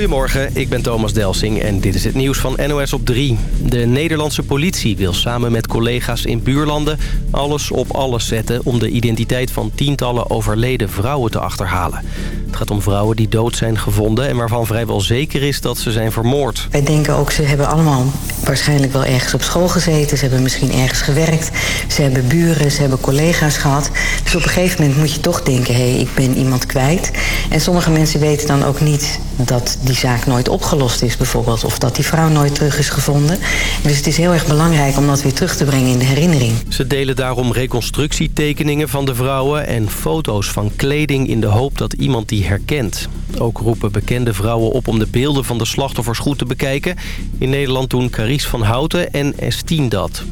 Goedemorgen, ik ben Thomas Delsing en dit is het nieuws van NOS op 3. De Nederlandse politie wil samen met collega's in buurlanden alles op alles zetten... om de identiteit van tientallen overleden vrouwen te achterhalen. Het gaat om vrouwen die dood zijn gevonden en waarvan vrijwel zeker is dat ze zijn vermoord. Wij denken ook, ze hebben allemaal waarschijnlijk wel ergens op school gezeten. Ze hebben misschien ergens gewerkt. Ze hebben buren, ze hebben collega's gehad. Dus op een gegeven moment moet je toch denken, hé, hey, ik ben iemand kwijt. En sommige mensen weten dan ook niet dat die zaak nooit opgelost is bijvoorbeeld. Of dat die vrouw nooit terug is gevonden. Dus het is heel erg belangrijk om dat weer terug te brengen in de herinnering. Ze delen daarom reconstructietekeningen van de vrouwen... en foto's van kleding in de hoop dat iemand die herkent. Ook roepen bekende vrouwen op om de beelden van de slachtoffers goed te bekijken. In Nederland doen Caries van Houten en S10 dat.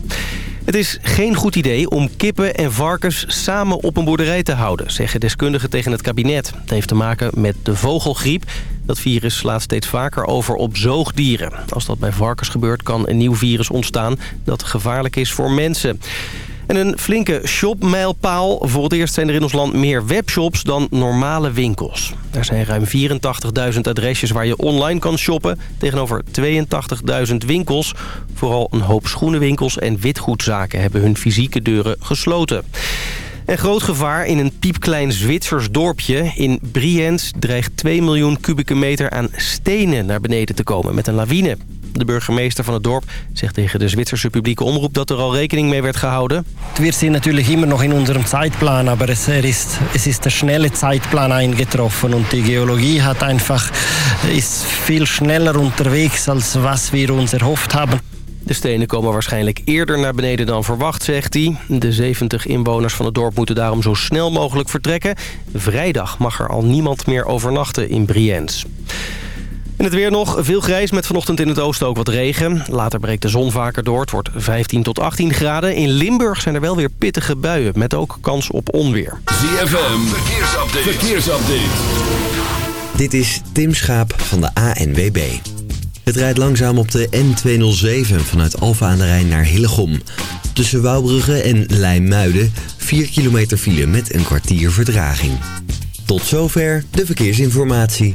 Het is geen goed idee om kippen en varkens samen op een boerderij te houden... zeggen deskundigen tegen het kabinet. Het heeft te maken met de vogelgriep. Dat virus slaat steeds vaker over op zoogdieren. Als dat bij varkens gebeurt kan een nieuw virus ontstaan... dat gevaarlijk is voor mensen. En een flinke shopmijlpaal. Voor het eerst zijn er in ons land meer webshops dan normale winkels. Er zijn ruim 84.000 adresjes waar je online kan shoppen... tegenover 82.000 winkels. Vooral een hoop schoenenwinkels en witgoedzaken hebben hun fysieke deuren gesloten. En groot gevaar in een piepklein Zwitsers dorpje. In Brienz dreigt 2 miljoen kubieke meter aan stenen naar beneden te komen met een lawine. De burgemeester van het dorp zegt tegen de Zwitserse publieke omroep dat er al rekening mee werd gehouden. We zien natuurlijk immer nog in onze Zeitplan, maar er is, es ist der schnelle Zeitplan eingetroffen und die Geologie hat einfach, ist viel schneller unterwegs als was wir uns erhofft haben. De stenen komen waarschijnlijk eerder naar beneden dan verwacht, zegt hij. De 70 inwoners van het dorp moeten daarom zo snel mogelijk vertrekken. Vrijdag mag er al niemand meer overnachten in Brienz. In het weer nog veel grijs met vanochtend in het oosten ook wat regen. Later breekt de zon vaker door. Het wordt 15 tot 18 graden. In Limburg zijn er wel weer pittige buien met ook kans op onweer. ZFM, verkeersupdate. verkeersupdate. Dit is Tim Schaap van de ANWB. Het rijdt langzaam op de N207 vanuit Alfa aan de Rijn naar Hillegom. Tussen Wouwbrugge en Leimuiden 4 kilometer file met een kwartier verdraging. Tot zover de verkeersinformatie.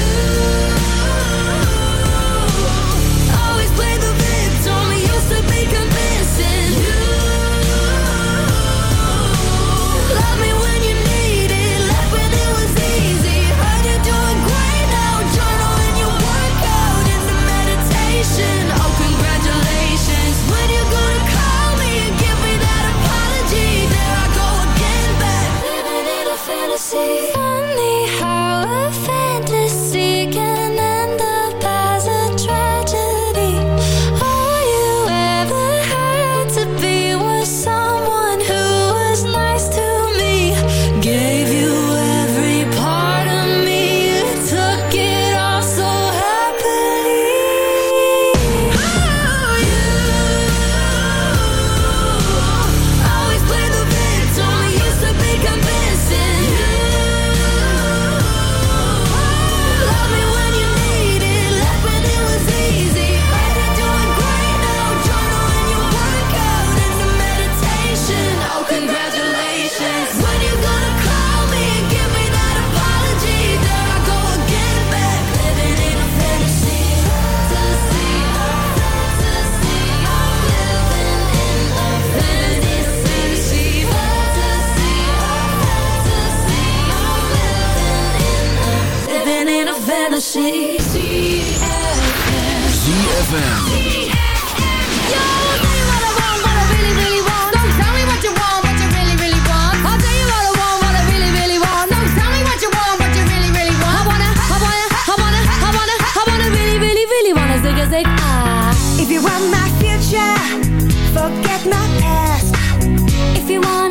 music. Ah. If you want my future Forget my past. If you want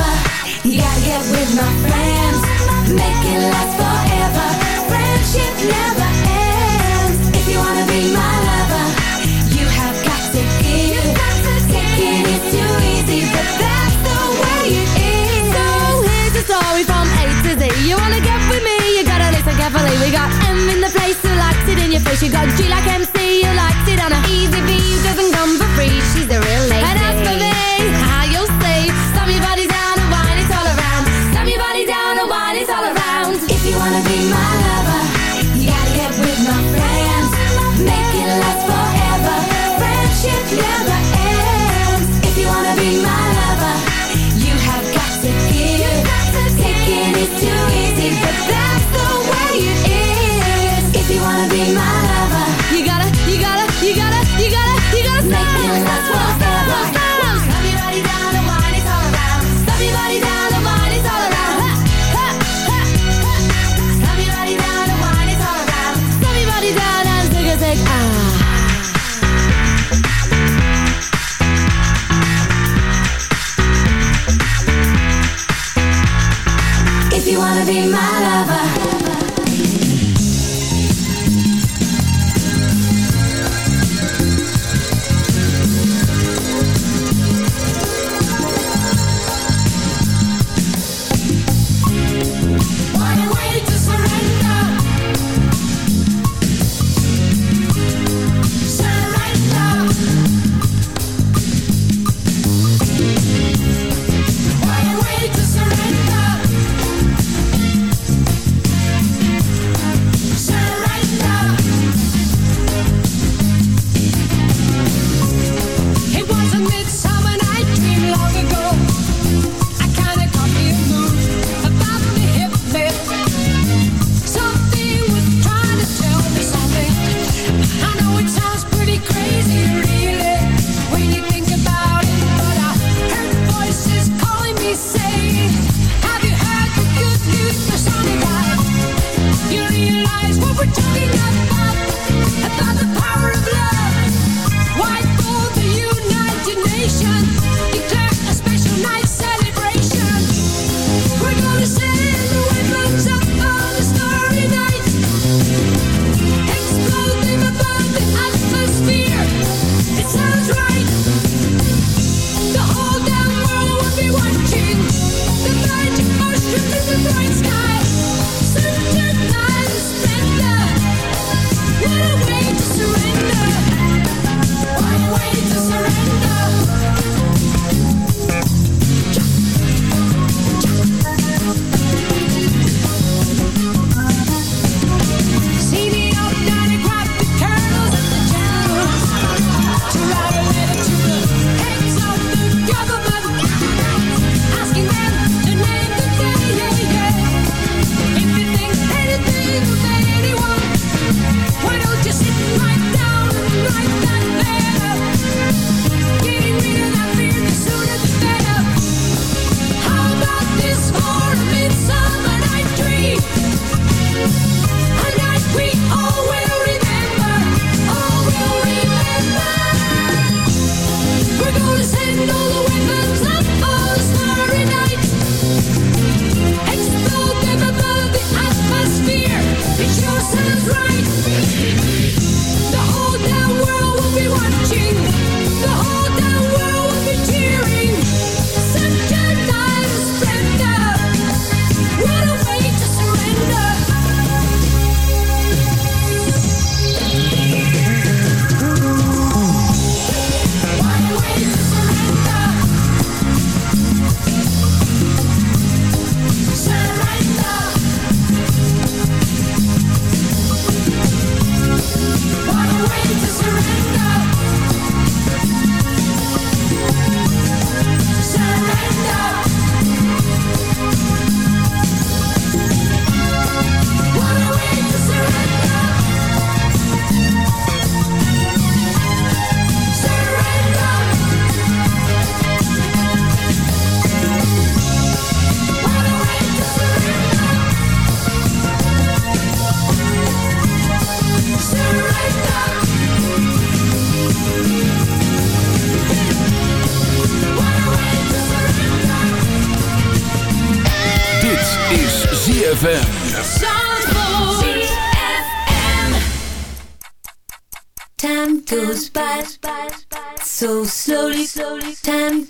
So she got G like MC, you liked it on a Easy V doesn't come for free, she's a real lady. And as for me, how you'll see. Slam your body down and wine It's all around. Slam your body down and wine It's all around. If you wanna be my lover You gotta get with my friends. Make it last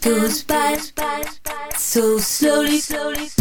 goes by so slowly, slowly.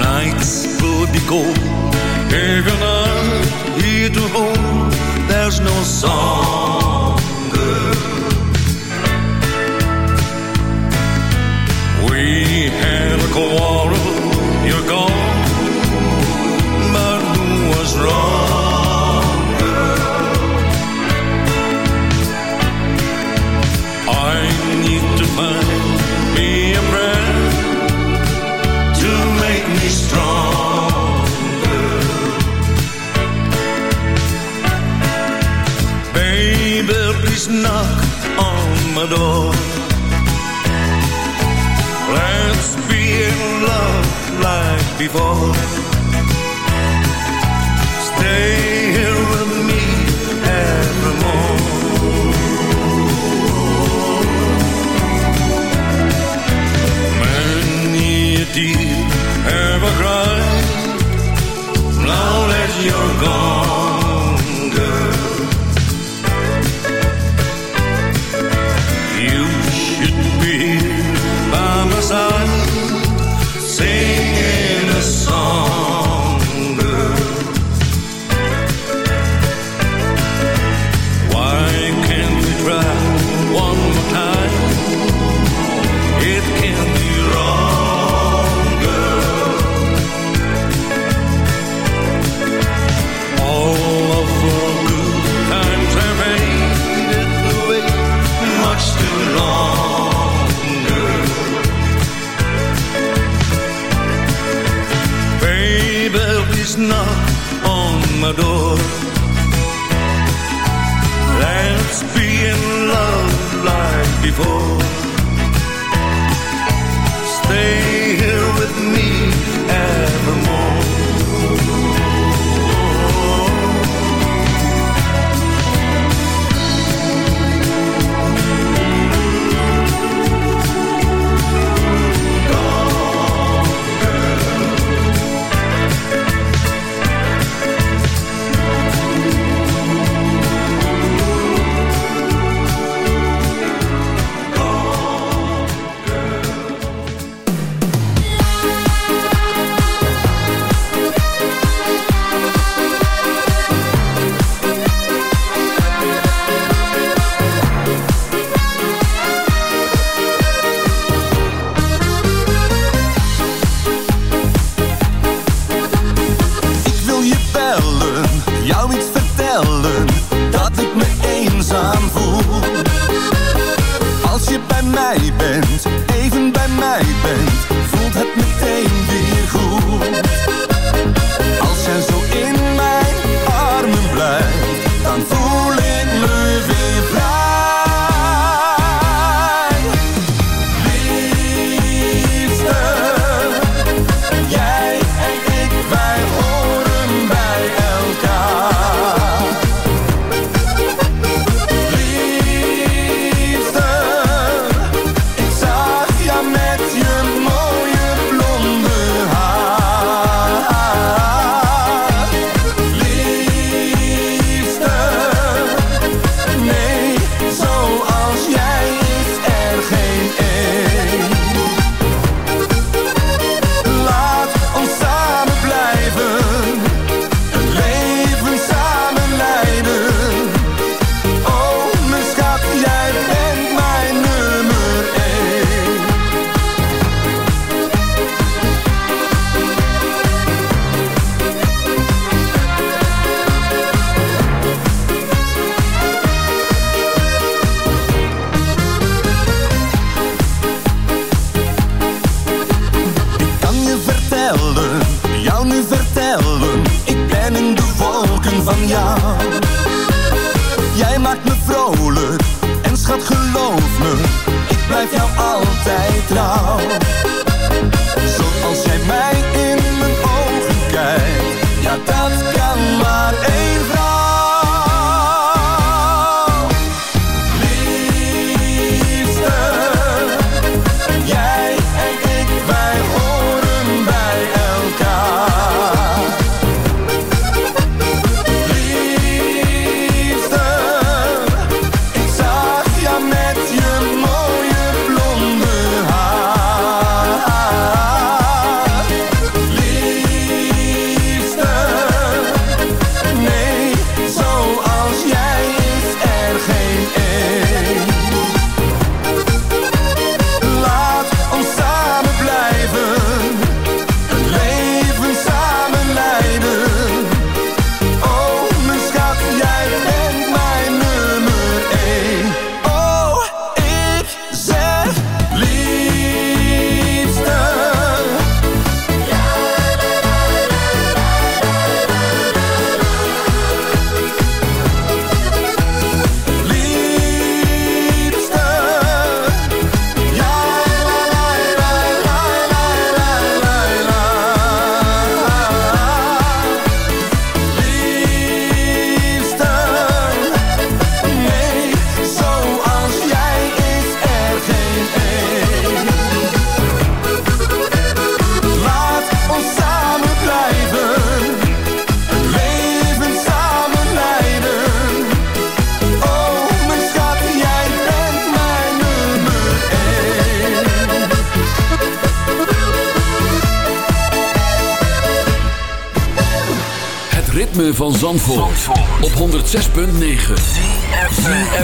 nights will be cold. Even out here to home, there's no song before. Zandvoort, op 106.9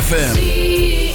FM.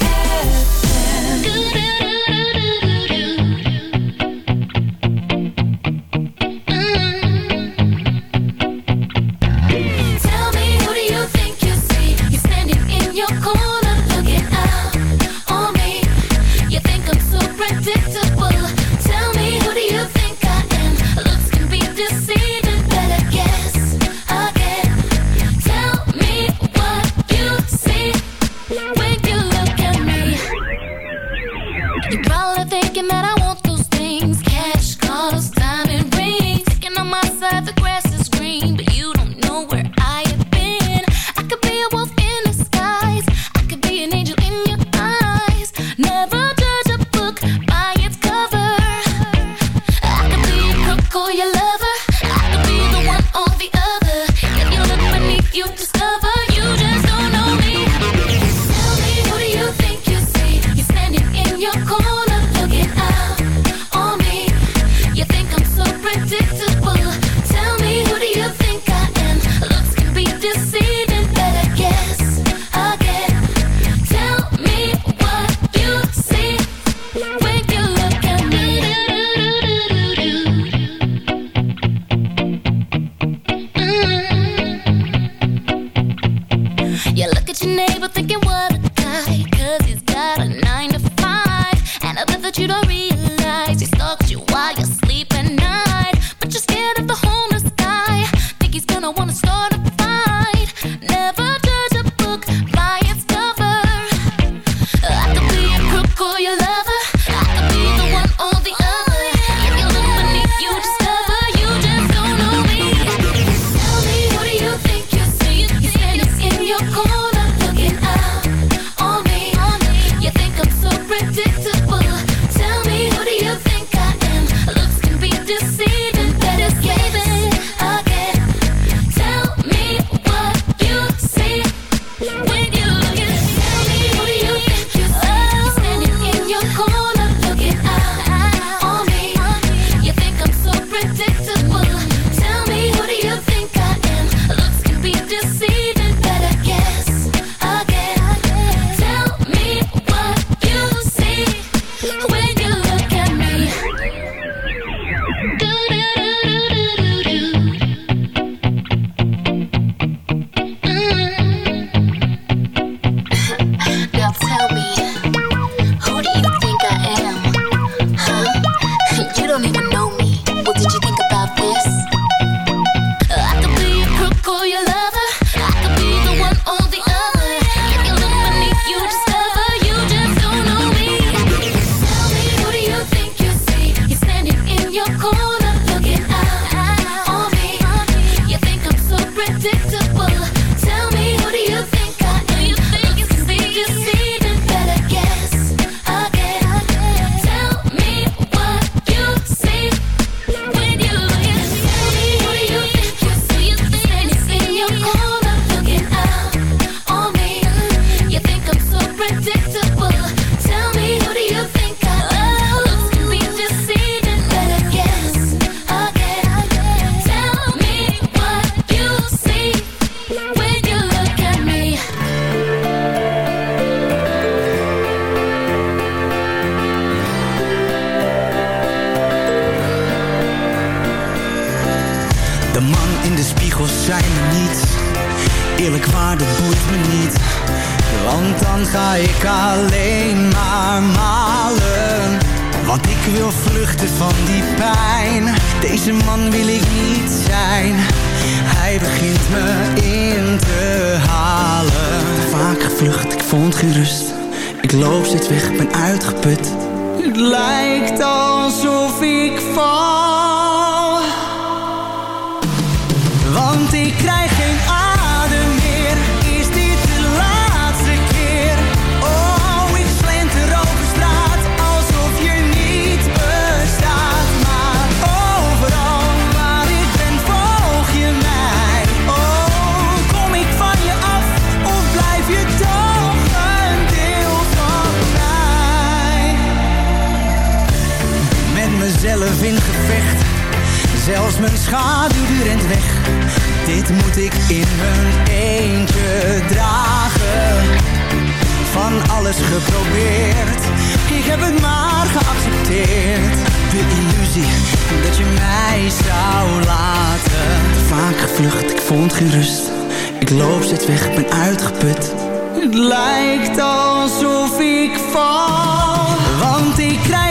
mijn schaduw die weg. Dit moet ik in mijn eentje dragen. Van alles geprobeerd, ik heb het maar geaccepteerd. De illusie dat je mij zou laten. Vaak gevlucht, ik vond geen rust. Ik loop zit weg, ben uitgeput. Het lijkt alsof ik val, want ik krijg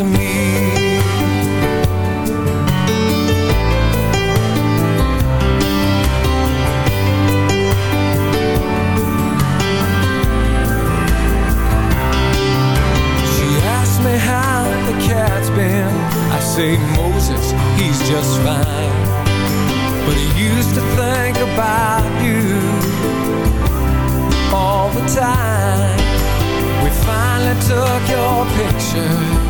to me. She asked me how the cat's been. I say, Moses, he's just fine. But he used to think about you all the time. We finally took your pictures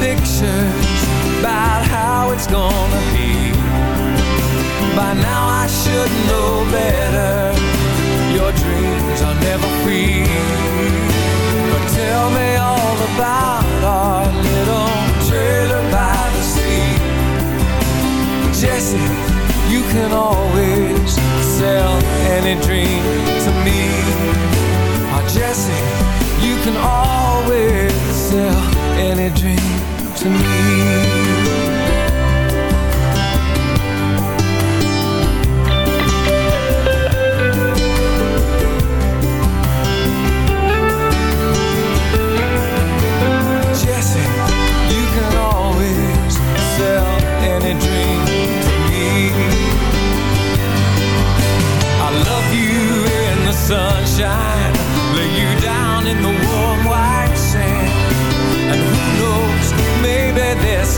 Pictures about how it's gonna be. By now I should know better. Your dreams are never free. But tell me all about our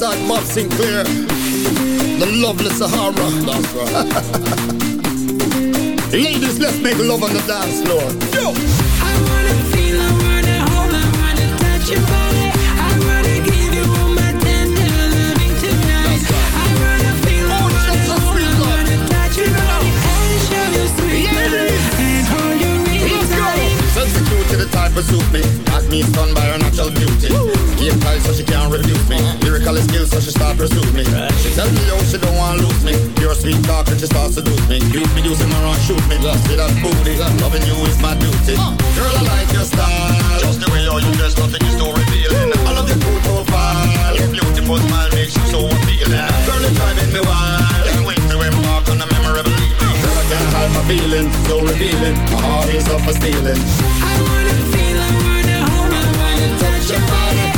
Alongside Bob Sinclar. The lovely Sahara. That's right. Ladies, let's make love on the dance floor. Yo. I wanna feel, I wanna hold, I wanna touch your body. Type of suit me. Got me stunned by her natural beauty. Game tight so she can't refuse me. Lyrical skills so she start pursue me. She tell me yo she don't want lose me. Pure sweet talk and she start seduce me. Beat me using my run shoot me. See that booty. Loving you is my duty. Girl I like your style. Just the way you you dress nothing is too revealing. I love your cool profile. Your beautiful smile makes you so appealing. Girl it's driving me wild. Can't wait to embark on a memorable can't hide my feelings. So revealing. My heart is up for stealing. I wanna feel, I wanna hold, I wanna touch your body.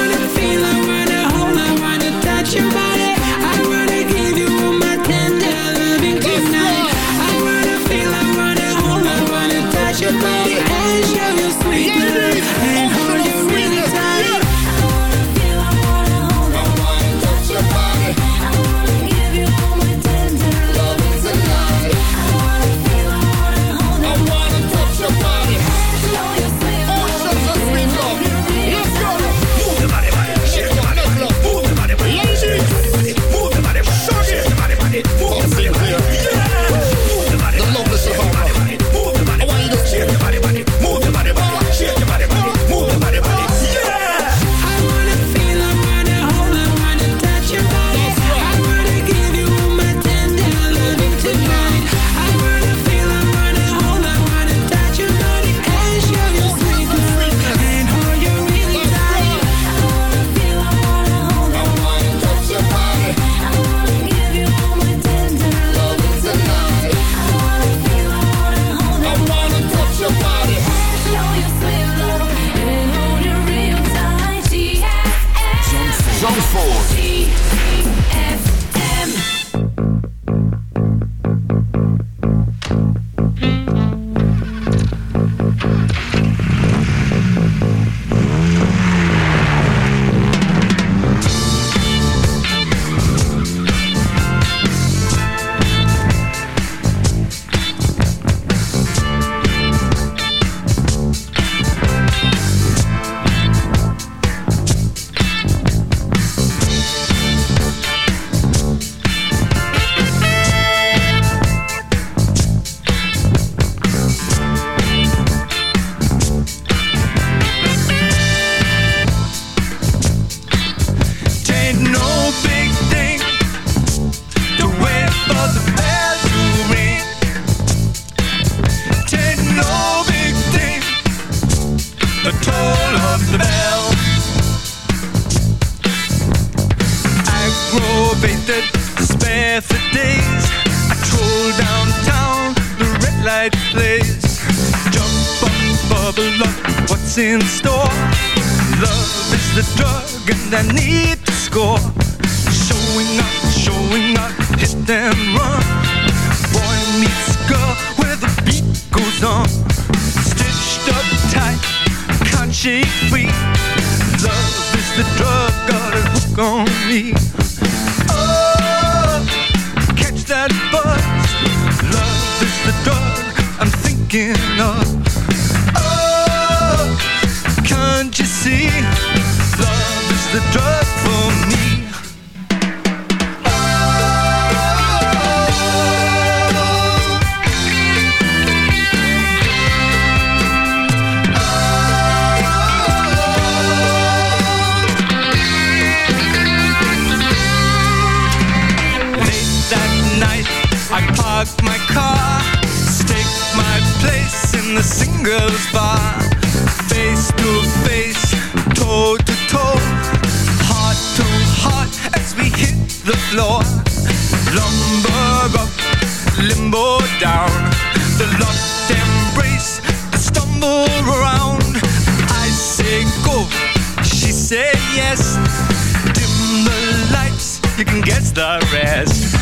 fast.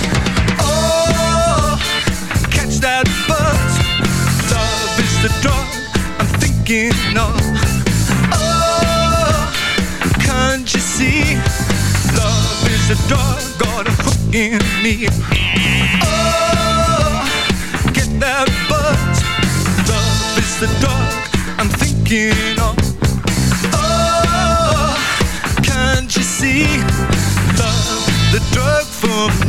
Oh, catch that buzz. Love is the drug I'm thinking of. Oh, can't you see? Love is the drug got a hook in me. Oh, get that buzz. Love is the drug I'm thinking up.